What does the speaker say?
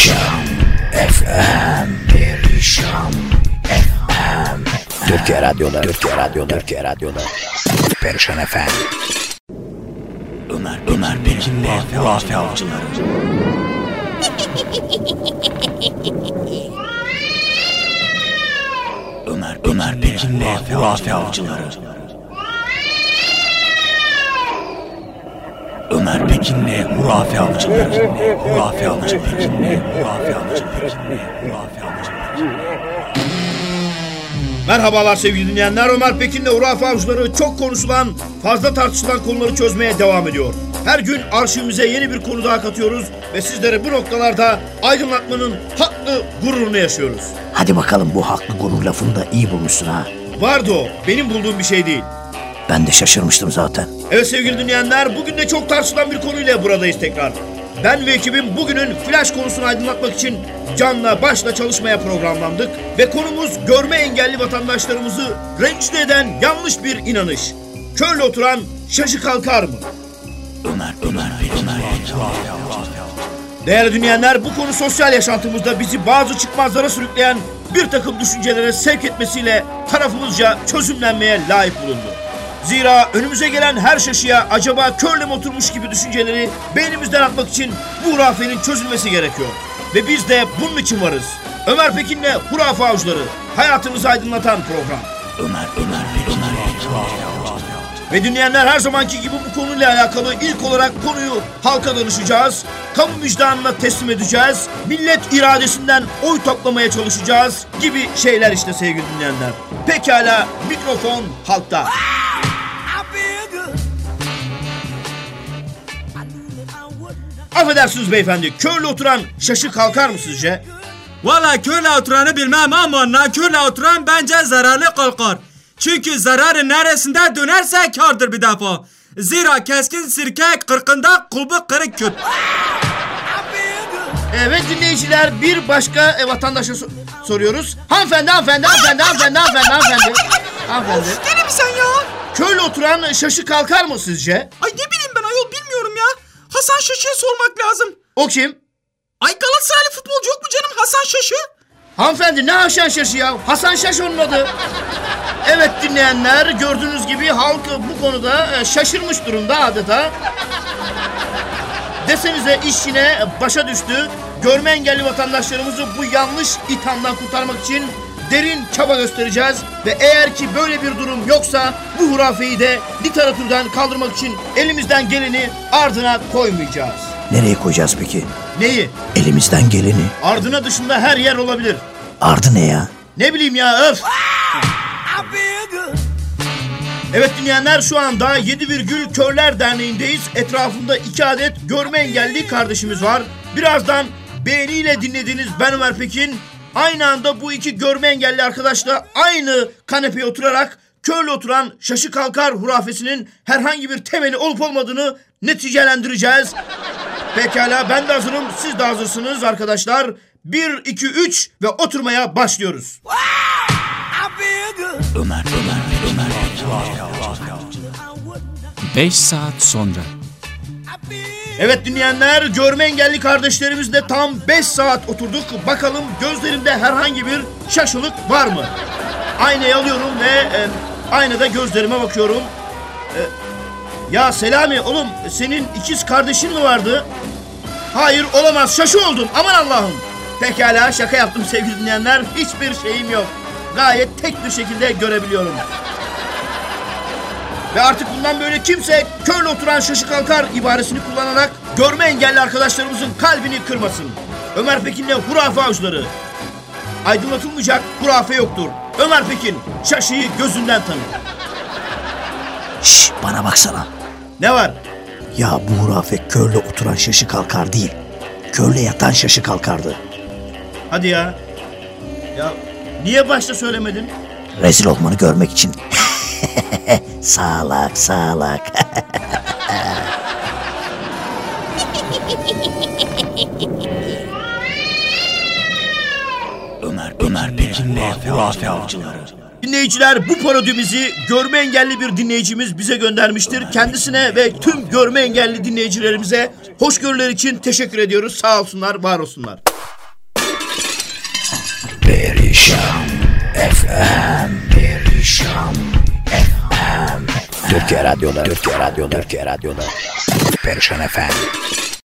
Perişan. FM Perişan. FM Türkiye Radyo'da. Türkiye Radyo'da. Türkiye Radyo'da. Perişan FM Ömer Ömer Pekin'le Hurafe Avcıları Ömer Ömer Pekin'le Hurafe Avcıları Ömer Pekin'le Hurafe Avcıları Hurafe Avcıları Pekin'le Hurafe Avcıları Pekin'le Hurafe Avcıları Merhabalar sevgili dinleyenler. Ömer Pekin'le Hurafe Avcıları çok konuşulan, fazla tartışılan konuları çözmeye devam ediyor. Her gün arşivimize yeni bir konu daha katıyoruz ve sizlere bu noktalarda aydınlatmanın haklı gururunu yaşıyoruz. Hadi bakalım bu haklı gurur lafını da iyi bulmuşsun ha. Vardı o, benim bulduğum bir şey değil. Ben de şaşırmıştım zaten. Evet sevgili dinleyenler, bugün de çok tartışılan bir konuyla buradayız tekrar. Ben ve ekibim bugünün flash konusunu aydınlatmak için canla başla çalışmaya programlandık ve konumuz görme engelli vatandaşlarımızı rencide eden yanlış bir inanış. Körle oturan şaşı kalkar mı? Ömer Ömer Pekin'le Değerli dinleyenler bu konu sosyal yaşantımızda bizi bazı çıkmazlara sürükleyen bir takım düşüncelere sevk etmesiyle tarafımızca çözümlenmeye layık bulundu. Zira önümüze gelen her şaşıya acaba körle mi oturmuş gibi düşünceleri beynimizden atmak için bu hurafenin çözülmesi gerekiyor. Ve biz de bunun için varız. Ömer Pekin'le Hurafe Avcıları hayatımızı aydınlatan program. Ömer Ömer Pekin'le Ve dinleyenler her zamanki gibi bu konuyla alakalı ilk olarak konuyu halka danışacağız. Kamu vicdanına teslim edeceğiz. Millet iradesinden oy toplamaya çalışacağız gibi şeyler işte sevgili dinleyenler. Pekala mikrofon halkta. Affedersiniz beyefendi. Körle oturan şaşı kalkar mı sizce? Valla körle oturanı bilmem ama nakörle oturan bence zararlı kalkar. Çünkü zararı neresinde dönerse kardır bir defa. Zira keskin sirke kırkında kulbu kırık küt. Evet dinleyiciler bir başka e, vatandaşa so- soruyoruz. Hanımefendi, hanımefendi, hanımefendi, hanımefendi, hanımefendi, hanımefendi. Hanımefendi. Gene mi sen ya? Körle oturan şaşı kalkar mı sizce? Ay ne bileyim ben ayol bilmiyorum ya. Hasan Şaşı'ya sormak lazım. O kim? Ay Galatasaraylı futbolcu yok mu canım Hasan Şaşı? Hanımefendi ne Hasan Şaşı ya? Hasan Şaş onun adı. Evet dinleyenler gördüğünüz gibi halk bu konuda e, şaşırmış durumda adeta. Desenize iş yine başa düştü. Görme engelli vatandaşlarımızı bu yanlış ithamdan kurtarmak için derin çaba göstereceğiz. Ve eğer ki böyle bir durum yoksa bu hurafeyi de literatürden kaldırmak için elimizden geleni ardına koymayacağız. Nereye koyacağız peki? Neyi? Elimizden geleni. Ardına dışında her yer olabilir. Ardı ne ya? Ne bileyim ya öf. Evet dinleyenler şu anda 7 virgül Körler Derneği'ndeyiz. Etrafında iki adet görme engelli kardeşimiz var. Birazdan beğeniyle dinlediğiniz ben Ömer Pekin. Aynı anda bu iki görme engelli arkadaşla aynı kanepeye oturarak körle oturan şaşı kalkar hurafesinin herhangi bir temeli olup olmadığını neticelendireceğiz. Pekala ben de hazırım siz de hazırsınız arkadaşlar. 1, 2, 3 ve oturmaya başlıyoruz. Ömer Ömer Ömer 5 saat sonra. Evet dinleyenler görme engelli kardeşlerimizle tam 5 saat oturduk. Bakalım gözlerimde herhangi bir şaşılık var mı? Aynayı alıyorum ve e, aynada gözlerime bakıyorum. E, ya Selami oğlum senin ikiz kardeşin mi vardı? Hayır olamaz şaşı oldum aman Allah'ım. Pekala şaka yaptım sevgili dinleyenler. Hiçbir şeyim yok. Gayet tek bir şekilde görebiliyorum. Ve artık bundan böyle kimse körle oturan şaşı kalkar ibaresini kullanarak görme engelli arkadaşlarımızın kalbini kırmasın. Ömer Pekin'le hurafe avcıları. Aydınlatılmayacak hurafe yoktur. Ömer Pekin şaşıyı gözünden tanır. Şş bana baksana. Ne var? Ya bu hurafe körle oturan şaşı kalkar değil. Körle yatan şaşı kalkardı. Hadi ya. Ya niye başta söylemedin? Rezil olmanı görmek için. sağlak sağlak. Ömer Ömer Pekin'le hurafe avcıları. Dinleyiciler bu parodimizi görme engelli bir dinleyicimiz bize göndermiştir. Kendisine ve tüm görme engelli dinleyicilerimize hoşgörüler için teşekkür ediyoruz. Sağ olsunlar, var olsunlar. Perişan FM Perişan FM Türkiye Radyo'da Türkiye Radyo'da Türkiye Radyo'da. Perişan FM